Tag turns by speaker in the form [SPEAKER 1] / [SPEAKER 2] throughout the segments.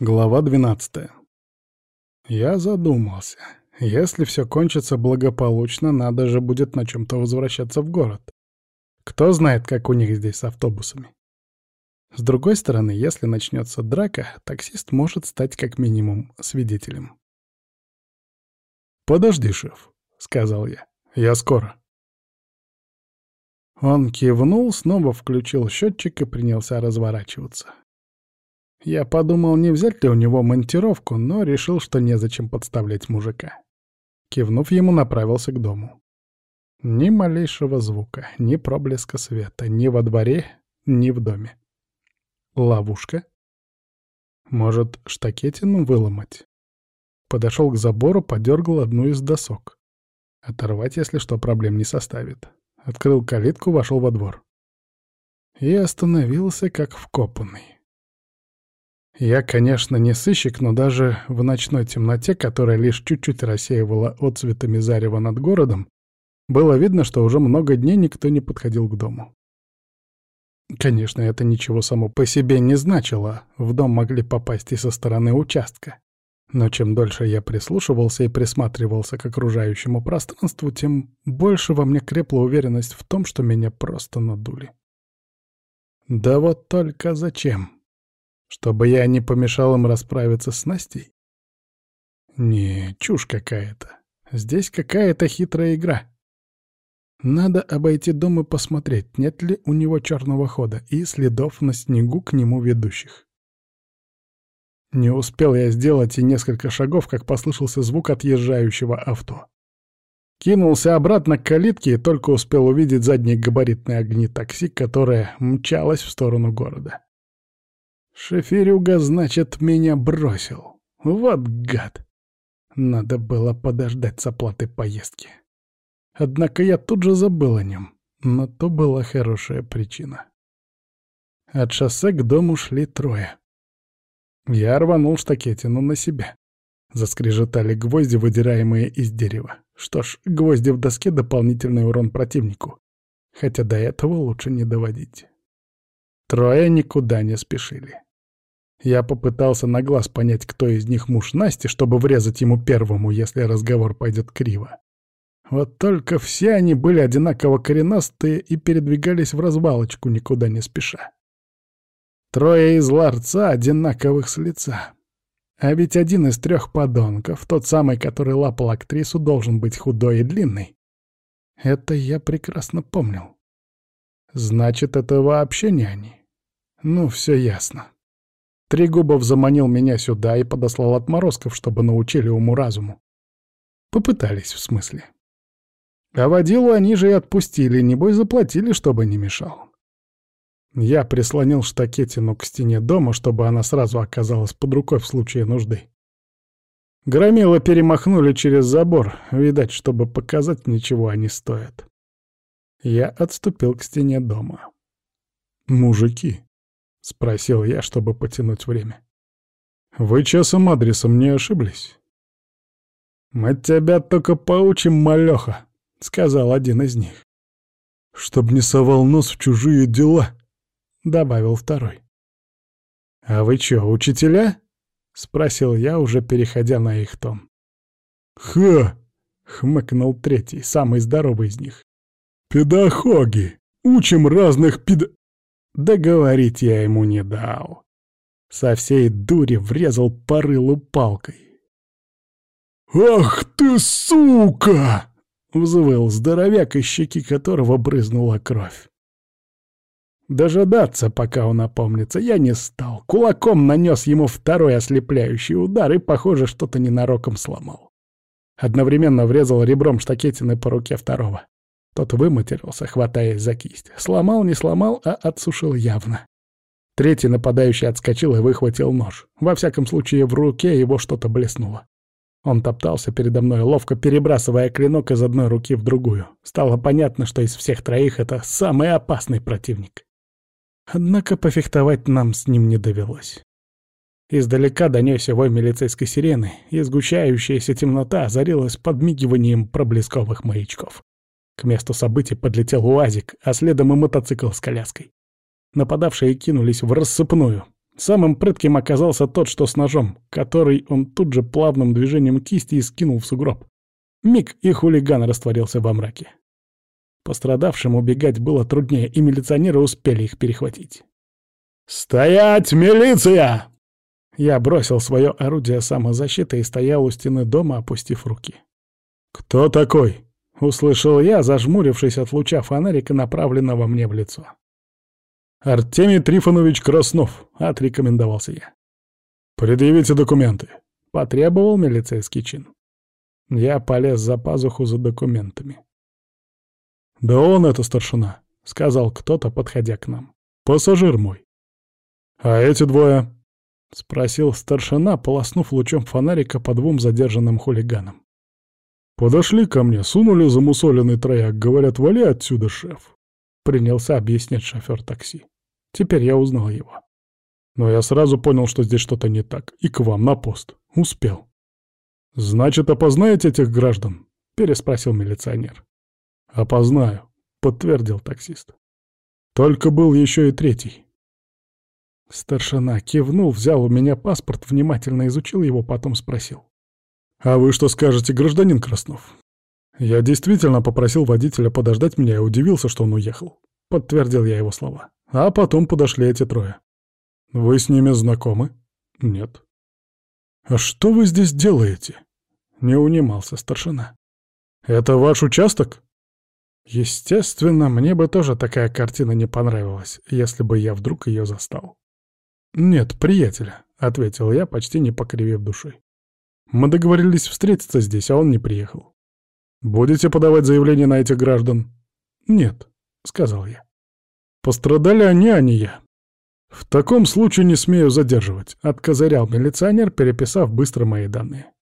[SPEAKER 1] Глава 12. Я задумался. Если все кончится благополучно, надо же будет на чем-то возвращаться в город. Кто знает, как у них здесь с автобусами. С другой стороны, если начнется драка, таксист может стать как минимум свидетелем. «Подожди, шеф», — сказал я. «Я скоро». Он кивнул, снова включил счетчик и принялся разворачиваться. Я подумал, не взять ли у него монтировку, но решил, что незачем подставлять мужика. Кивнув ему, направился к дому. Ни малейшего звука, ни проблеска света, ни во дворе, ни в доме. Ловушка? Может, штакетину выломать? Подошел к забору, подергал одну из досок. Оторвать, если что, проблем не составит. Открыл калитку, вошел во двор. И остановился, как вкопанный. Я, конечно, не сыщик, но даже в ночной темноте, которая лишь чуть-чуть рассеивала отцветами зарева над городом, было видно, что уже много дней никто не подходил к дому. Конечно, это ничего само по себе не значило, в дом могли попасть и со стороны участка. Но чем дольше я прислушивался и присматривался к окружающему пространству, тем больше во мне крепла уверенность в том, что меня просто надули. Да вот только зачем? Чтобы я не помешал им расправиться с Настей? Не, чушь какая-то. Здесь какая-то хитрая игра. Надо обойти дом и посмотреть, нет ли у него черного хода и следов на снегу к нему ведущих. Не успел я сделать и несколько шагов, как послышался звук отъезжающего авто. Кинулся обратно к калитке и только успел увидеть задние габаритные огни такси, которое мчалось в сторону города. Шеферюга, значит, меня бросил. Вот гад. Надо было подождать с оплатой поездки. Однако я тут же забыл о нем, но то была хорошая причина. От шоссе к дому шли трое. Я рванул штакетину на себя. Заскрежетали гвозди, выдираемые из дерева. Что ж, гвозди в доске — дополнительный урон противнику. Хотя до этого лучше не доводить. Трое никуда не спешили. Я попытался на глаз понять, кто из них муж Насти, чтобы врезать ему первому, если разговор пойдет криво. Вот только все они были одинаково коренастые и передвигались в развалочку, никуда не спеша. Трое из ларца одинаковых с лица. А ведь один из трех подонков, тот самый, который лапал актрису, должен быть худой и длинный. Это я прекрасно помнил. Значит, это вообще не они. Ну, все ясно. Трегубов заманил меня сюда и подослал отморозков, чтобы научили уму-разуму. Попытались, в смысле. А водилу они же и отпустили, небось заплатили, чтобы не мешал. Я прислонил штакетину к стене дома, чтобы она сразу оказалась под рукой в случае нужды. Громила перемахнули через забор, видать, чтобы показать, ничего они стоят. Я отступил к стене дома. «Мужики», — спросил я, чтобы потянуть время. «Вы часом адресом не ошиблись?» «Мы тебя только поучим, малёха», — сказал один из них. «Чтоб не совал нос в чужие дела», — добавил второй. «А вы чё, учителя?» — спросил я, уже переходя на их тон. «Ха!» — хмыкнул третий, самый здоровый из них. «Педагоги! Учим разных пед...» Договорить я ему не дал. Со всей дури врезал по рылу палкой. «Ах ты, сука!» — взвыл здоровяк, из щеки которого брызнула кровь. Дожидаться, пока он опомнится, я не стал. Кулаком нанес ему второй ослепляющий удар и, похоже, что-то ненароком сломал. Одновременно врезал ребром штакетины по руке второго. Тот выматерился, хватаясь за кисть. Сломал, не сломал, а отсушил явно. Третий нападающий отскочил и выхватил нож. Во всяком случае, в руке его что-то блеснуло. Он топтался передо мной, ловко перебрасывая клинок из одной руки в другую. Стало понятно, что из всех троих это самый опасный противник. Однако пофехтовать нам с ним не довелось. Издалека донесся вой милицейской сирены, и сгущающаяся темнота озарилась подмигиванием проблесковых маячков. К месту событий подлетел УАЗик, а следом и мотоцикл с коляской. Нападавшие кинулись в рассыпную. Самым прытким оказался тот, что с ножом, который он тут же плавным движением кисти и скинул в сугроб. Миг, и хулиган растворился во мраке. Пострадавшим убегать было труднее, и милиционеры успели их перехватить. «Стоять, милиция!» Я бросил свое орудие самозащиты и стоял у стены дома, опустив руки. «Кто такой?» — услышал я, зажмурившись от луча фонарика, направленного мне в лицо. «Артемий Трифонович Краснов», — отрекомендовался я. «Предъявите документы», — потребовал милицейский чин. Я полез за пазуху за документами. «Да он это старшина», — сказал кто-то, подходя к нам. «Пассажир мой». «А эти двое?» — спросил старшина, полоснув лучом фонарика по двум задержанным хулиганам. «Подошли ко мне, сунули замусоленный трояк, говорят, вали отсюда, шеф». Принялся объяснять шофер такси. Теперь я узнал его. Но я сразу понял, что здесь что-то не так, и к вам на пост. Успел. «Значит, опознаете этих граждан?» — переспросил милиционер. «Опознаю», — подтвердил таксист. «Только был еще и третий». Старшина кивнул, взял у меня паспорт, внимательно изучил его, потом спросил. «А вы что скажете, гражданин Краснов?» Я действительно попросил водителя подождать меня и удивился, что он уехал. Подтвердил я его слова. А потом подошли эти трое. «Вы с ними знакомы?» «Нет». «А что вы здесь делаете?» Не унимался старшина. «Это ваш участок?» Естественно, мне бы тоже такая картина не понравилась, если бы я вдруг ее застал. «Нет, приятеля», — ответил я, почти не покривив душой. «Мы договорились встретиться здесь, а он не приехал. Будете подавать заявление на этих граждан?» «Нет», — сказал я. «Пострадали они, а не я». «В таком случае не смею задерживать», — откозырял милиционер, переписав быстро мои данные.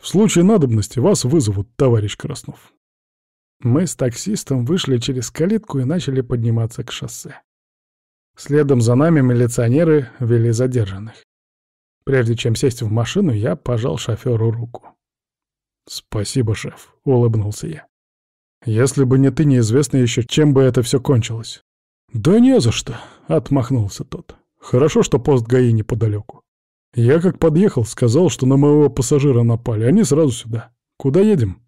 [SPEAKER 1] «В случае надобности вас вызовут, товарищ Краснов». Мы с таксистом вышли через калитку и начали подниматься к шоссе. Следом за нами милиционеры вели задержанных. Прежде чем сесть в машину, я пожал шоферу руку. «Спасибо, шеф», — улыбнулся я. «Если бы не ты, неизвестно еще, чем бы это все кончилось». «Да не за что», — отмахнулся тот. «Хорошо, что пост ГАИ неподалеку. Я как подъехал, сказал, что на моего пассажира напали, они сразу сюда. Куда едем?»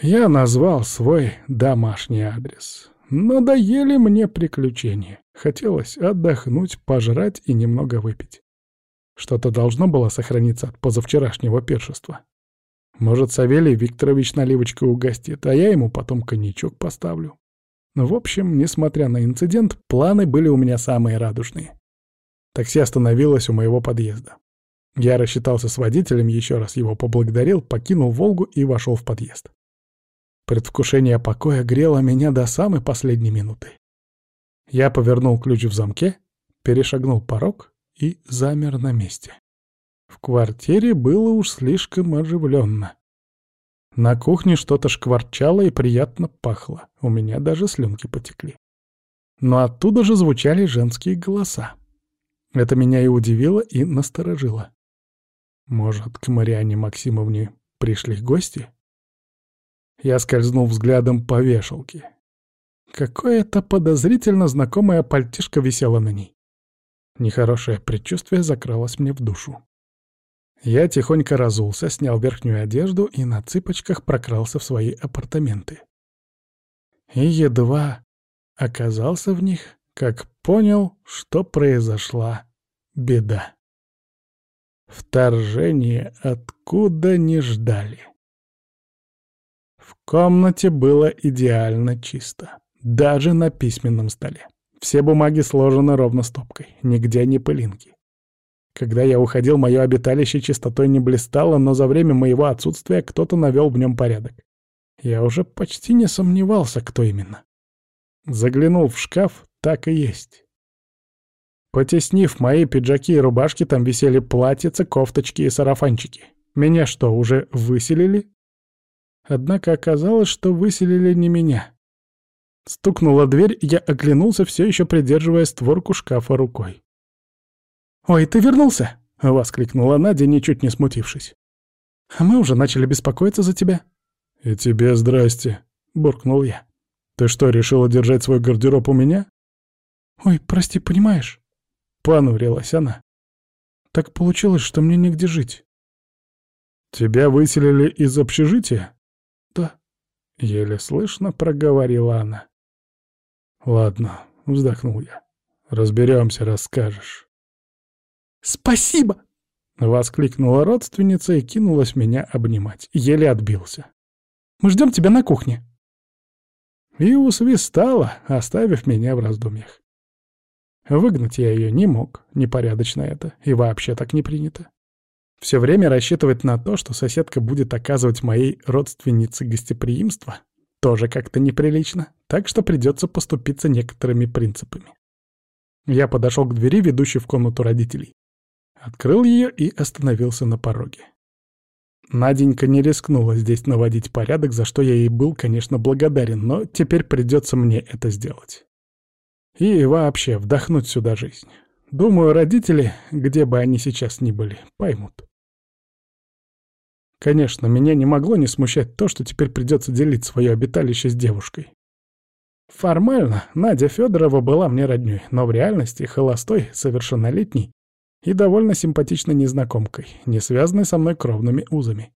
[SPEAKER 1] Я назвал свой домашний адрес. Надоели мне приключения. Хотелось отдохнуть, пожрать и немного выпить. Что-то должно было сохраниться от позавчерашнего пиршества. Может, Савелий Викторович наливочкой угостит, а я ему потом коньячок поставлю. В общем, несмотря на инцидент, планы были у меня самые радужные. Такси остановилось у моего подъезда. Я рассчитался с водителем, еще раз его поблагодарил, покинул «Волгу» и вошел в подъезд. Предвкушение покоя грело меня до самой последней минуты. Я повернул ключ в замке, перешагнул порог и замер на месте. В квартире было уж слишком оживленно. На кухне что-то шкварчало и приятно пахло. У меня даже слюнки потекли. Но оттуда же звучали женские голоса. Это меня и удивило, и насторожило. Может, к Мариане Максимовне пришли гости? Я скользнул взглядом по вешалке. Какое-то подозрительно знакомое пальтишко висело на ней. Нехорошее предчувствие закралось мне в душу. Я тихонько разулся, снял верхнюю одежду и на цыпочках прокрался в свои апартаменты. И едва оказался в них, как понял, что произошла беда. Вторжение откуда не ждали. В комнате было идеально чисто, даже на письменном столе. Все бумаги сложены ровно стопкой, нигде не пылинки. Когда я уходил, мое обиталище чистотой не блистало, но за время моего отсутствия кто-то навел в нем порядок. Я уже почти не сомневался, кто именно. Заглянул в шкаф, так и есть. Потеснив мои пиджаки и рубашки, там висели платьица, кофточки и сарафанчики. Меня что, уже выселили? Однако оказалось, что выселили не меня. Стукнула дверь, я оглянулся, все еще придерживая створку шкафа рукой. «Ой, ты вернулся!» — воскликнула Надя, ничуть не смутившись. «А мы уже начали беспокоиться за тебя». «И тебе здрасте», — буркнул я. «Ты что, решила держать свой гардероб у меня?» «Ой, прости, понимаешь?» Понурилась она. Так получилось, что мне негде жить. Тебя выселили из общежития? Да. Еле слышно проговорила она. Ладно, вздохнул я. Разберемся, расскажешь. Спасибо! Воскликнула родственница и кинулась меня обнимать. Еле отбился. Мы ждем тебя на кухне. И усвистала, оставив меня в раздумьях. Выгнать я ее не мог, непорядочно это, и вообще так не принято. Все время рассчитывать на то, что соседка будет оказывать моей родственнице гостеприимство, тоже как-то неприлично, так что придется поступиться некоторыми принципами. Я подошел к двери, ведущей в комнату родителей. Открыл ее и остановился на пороге. Наденька не рискнула здесь наводить порядок, за что я ей был, конечно, благодарен, но теперь придется мне это сделать. И вообще вдохнуть сюда жизнь. Думаю, родители, где бы они сейчас ни были, поймут. Конечно, меня не могло не смущать то, что теперь придется делить свое обиталище с девушкой. Формально Надя Федорова была мне роднёй, но в реальности холостой, совершеннолетней и довольно симпатичной незнакомкой, не связанной со мной кровными узами.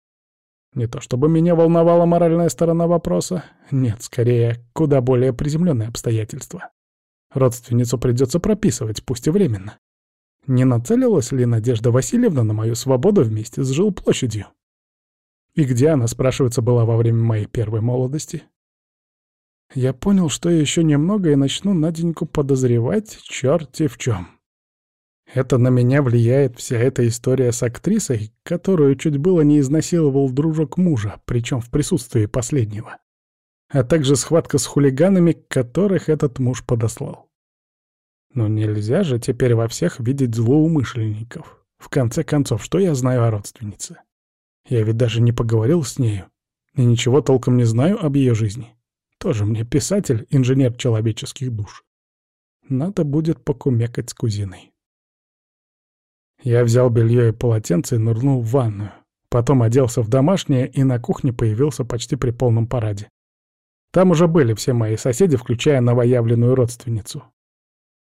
[SPEAKER 1] Не то чтобы меня волновала моральная сторона вопроса, нет, скорее, куда более приземленные обстоятельства. Родственницу придется прописывать, пусть и временно. Не нацелилась ли Надежда Васильевна на мою свободу вместе с жилплощадью? И где она, спрашивается, была во время моей первой молодости? Я понял, что еще немного и начну Наденьку подозревать черти в чем. Это на меня влияет вся эта история с актрисой, которую чуть было не изнасиловал дружок мужа, причем в присутствии последнего. А также схватка с хулиганами, которых этот муж подослал. Но нельзя же теперь во всех видеть злоумышленников. В конце концов, что я знаю о родственнице? Я ведь даже не поговорил с нею. И ничего толком не знаю об ее жизни. Тоже мне писатель, инженер человеческих душ. Надо будет покумекать с кузиной. Я взял белье и полотенце и нырнул в ванную. Потом оделся в домашнее и на кухне появился почти при полном параде. Там уже были все мои соседи, включая новоявленную родственницу.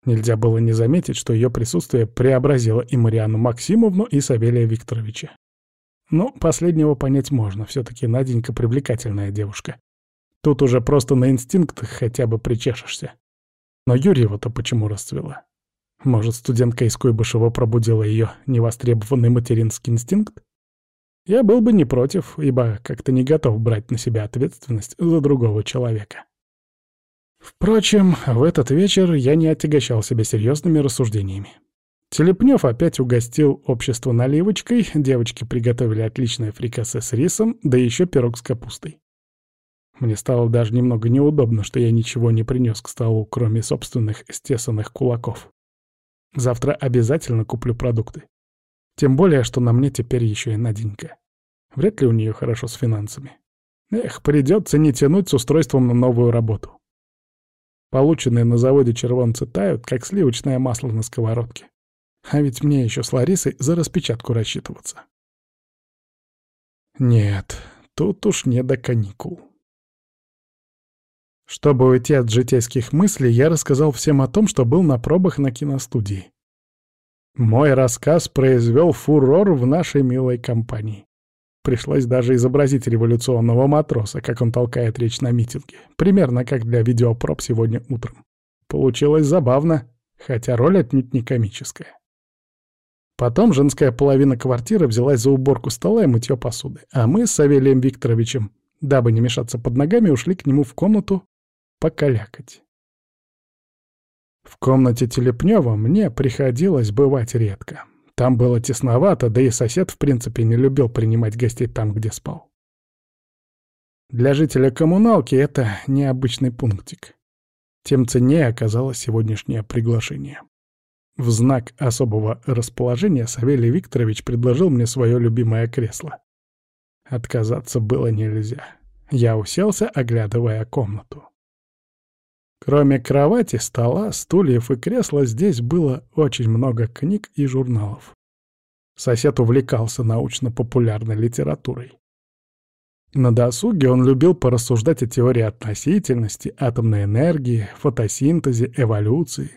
[SPEAKER 1] Нельзя было не заметить, что ее присутствие преобразило и Марианну Максимовну, и Савелия Викторовича. Ну, последнего понять можно, все-таки Наденька привлекательная девушка. Тут уже просто на инстинктах хотя бы причешешься. Но Юрьева-то почему расцвела? Может, студентка из Куйбышева пробудила ее невостребованный материнский инстинкт? Я был бы не против, ибо как-то не готов брать на себя ответственность за другого человека. Впрочем, в этот вечер я не отягощал себя серьезными рассуждениями. Телепнев опять угостил общество наливочкой, девочки приготовили отличное фрикасе с рисом, да еще пирог с капустой. Мне стало даже немного неудобно, что я ничего не принес к столу, кроме собственных стесанных кулаков. Завтра обязательно куплю продукты. Тем более, что на мне теперь еще и Наденька. Вряд ли у нее хорошо с финансами. Эх, придется не тянуть с устройством на новую работу. Полученные на заводе червонцы тают, как сливочное масло на сковородке. А ведь мне еще с Ларисой за распечатку рассчитываться. Нет, тут уж не до каникул. Чтобы уйти от житейских мыслей, я рассказал всем о том, что был на пробах на киностудии. Мой рассказ произвел фурор в нашей милой компании. Пришлось даже изобразить революционного матроса, как он толкает речь на митинге. Примерно как для видеопроб сегодня утром. Получилось забавно, хотя роль отнюдь не комическая. Потом женская половина квартиры взялась за уборку стола и мытье посуды, а мы с Савелием Викторовичем, дабы не мешаться под ногами, ушли к нему в комнату покалякать. В комнате Телепнева мне приходилось бывать редко. Там было тесновато, да и сосед в принципе не любил принимать гостей там, где спал. Для жителя коммуналки это необычный пунктик. Тем ценнее оказалось сегодняшнее приглашение. В знак особого расположения Савелий Викторович предложил мне свое любимое кресло. Отказаться было нельзя. Я уселся, оглядывая комнату. Кроме кровати, стола, стульев и кресла, здесь было очень много книг и журналов. Сосед увлекался научно-популярной литературой. На досуге он любил порассуждать о теории относительности, атомной энергии, фотосинтезе, эволюции.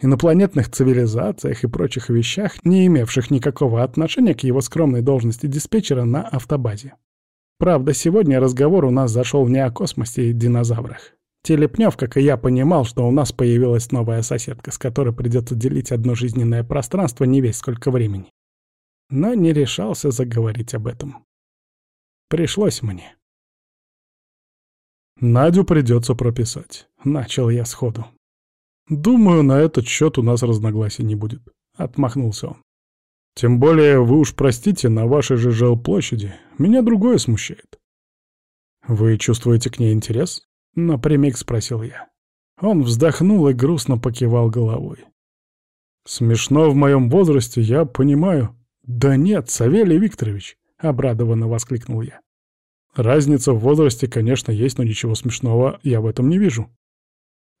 [SPEAKER 1] инопланетных цивилизациях и прочих вещах, не имевших никакого отношения к его скромной должности диспетчера на автобазе. Правда, сегодня разговор у нас зашел не о космосе и динозаврах. Телепнев, как и я, понимал, что у нас появилась новая соседка, с которой придется делить одно жизненное пространство не весь сколько времени. Но не решался заговорить об этом. Пришлось мне. «Надю придется прописать», — начал я сходу. «Думаю, на этот счет у нас разногласий не будет», — отмахнулся он. «Тем более, вы уж простите, на вашей же жилплощади меня другое смущает». «Вы чувствуете к ней интерес?» — напрямик спросил я. Он вздохнул и грустно покивал головой. «Смешно в моем возрасте, я понимаю». «Да нет, Савелий Викторович!» — обрадованно воскликнул я. «Разница в возрасте, конечно, есть, но ничего смешного я в этом не вижу».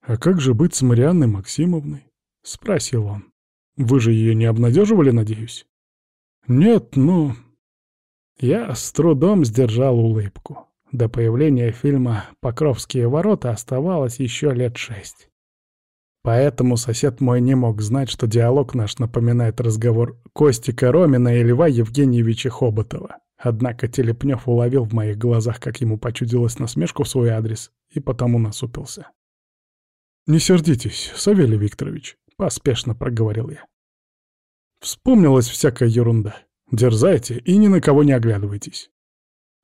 [SPEAKER 1] «А как же быть с Марианной Максимовной?» — спросил он. «Вы же ее не обнадеживали, надеюсь?» «Нет, ну...» Я с трудом сдержал улыбку. До появления фильма «Покровские ворота» оставалось еще лет шесть. Поэтому сосед мой не мог знать, что диалог наш напоминает разговор Костика Ромина и Льва Евгеньевича Хоботова. Однако Телепнев уловил в моих глазах, как ему почудилась насмешку в свой адрес, и потому насупился. «Не сердитесь, Савелий Викторович», — поспешно проговорил я. «Вспомнилась всякая ерунда. Дерзайте и ни на кого не оглядывайтесь».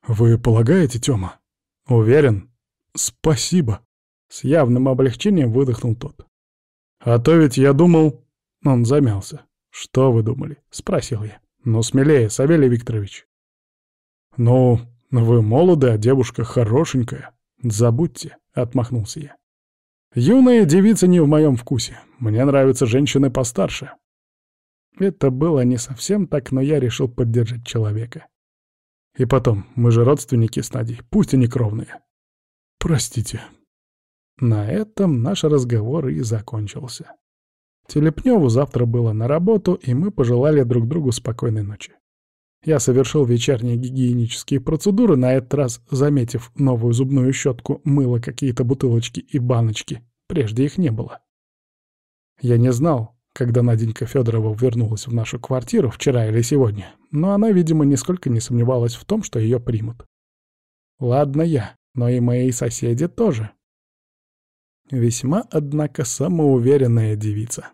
[SPEAKER 1] «Вы полагаете, Тёма?» «Уверен?» «Спасибо», — с явным облегчением выдохнул тот. «А то ведь я думал...» Он замялся. «Что вы думали?» — спросил я. «Ну, смелее, Савелий Викторович». «Ну, вы молоды, а девушка хорошенькая. Забудьте», — отмахнулся я. Юная девица не в моем вкусе. Мне нравятся женщины постарше. Это было не совсем так, но я решил поддержать человека. И потом, мы же родственники с Надей, пусть и не кровные. Простите. На этом наш разговор и закончился. Телепневу завтра было на работу, и мы пожелали друг другу спокойной ночи. Я совершил вечерние гигиенические процедуры, на этот раз заметив новую зубную щетку, мыло, какие-то бутылочки и баночки. Прежде их не было. Я не знал, когда Наденька Федорова вернулась в нашу квартиру, вчера или сегодня, но она, видимо, нисколько не сомневалась в том, что ее примут. Ладно я, но и мои соседи тоже. Весьма, однако, самоуверенная девица.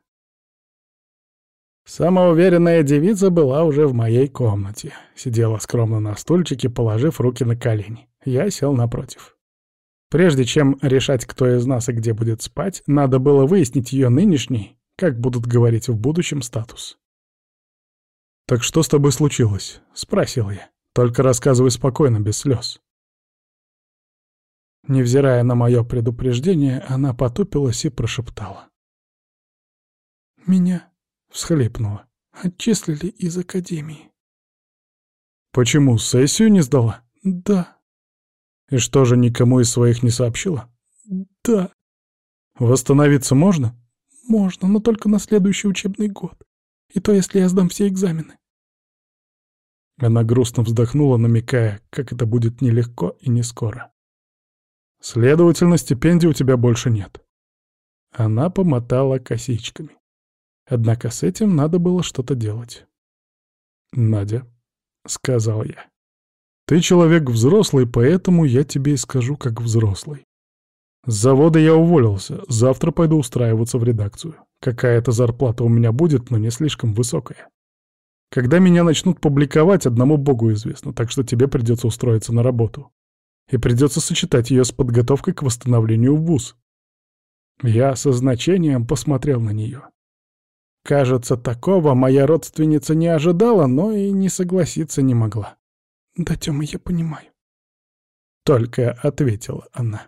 [SPEAKER 1] Самоуверенная девица была уже в моей комнате. Сидела скромно на стульчике, положив руки на колени. Я сел напротив. Прежде чем решать, кто из нас и где будет спать, надо было выяснить ее нынешний, как будут говорить в будущем, статус. «Так что с тобой случилось?» — спросил я. «Только рассказывай спокойно, без слез». Невзирая на мое предупреждение, она потупилась и прошептала. «Меня Всхлипнула. Отчислили из академии. Почему, сессию не сдала? Да. И что же, никому из своих не сообщила? Да. Восстановиться можно? Можно, но только на следующий учебный год. И то, если я сдам все экзамены. Она грустно вздохнула, намекая, как это будет нелегко и не скоро. Следовательно, стипендий у тебя больше нет. Она помотала косичками. Однако с этим надо было что-то делать. «Надя», — сказал я, — «ты человек взрослый, поэтому я тебе и скажу, как взрослый. С завода я уволился, завтра пойду устраиваться в редакцию. Какая-то зарплата у меня будет, но не слишком высокая. Когда меня начнут публиковать, одному богу известно, так что тебе придется устроиться на работу. И придется сочетать ее с подготовкой к восстановлению в ВУЗ. Я со значением посмотрел на нее. Кажется, такого моя родственница не ожидала, но и не согласиться не могла. «Да, Тёма, я понимаю». Только ответила она.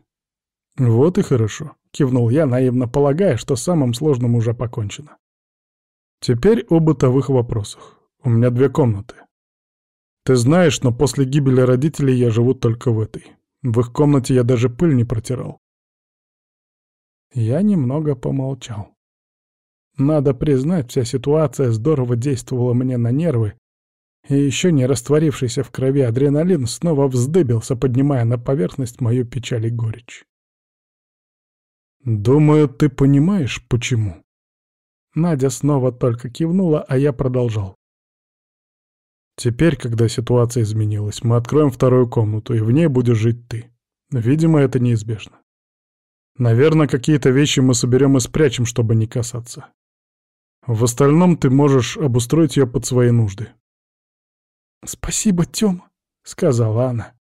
[SPEAKER 1] «Вот и хорошо», — кивнул я, наивно полагая, что самым сложным уже покончено. «Теперь о бытовых вопросах. У меня две комнаты. Ты знаешь, но после гибели родителей я живу только в этой. В их комнате я даже пыль не протирал». Я немного помолчал. Надо признать, вся ситуация здорово действовала мне на нервы, и еще не растворившийся в крови адреналин снова вздыбился, поднимая на поверхность мою печаль и горечь. «Думаю, ты понимаешь, почему?» Надя снова только кивнула, а я продолжал. Теперь, когда ситуация изменилась, мы откроем вторую комнату, и в ней будешь жить ты. Видимо, это неизбежно. Наверное, какие-то вещи мы соберем и спрячем, чтобы не касаться. В остальном ты можешь обустроить ее под свои нужды. «Спасибо, Тёма», — сказала она.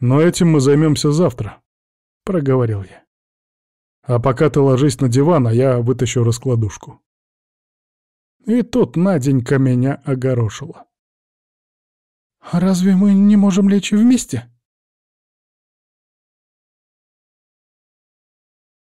[SPEAKER 1] «Но этим мы займемся завтра», — проговорил я. «А пока ты ложись на диван, а я вытащу раскладушку». И тут Наденька меня огорошила. «А разве мы не можем лечь вместе?»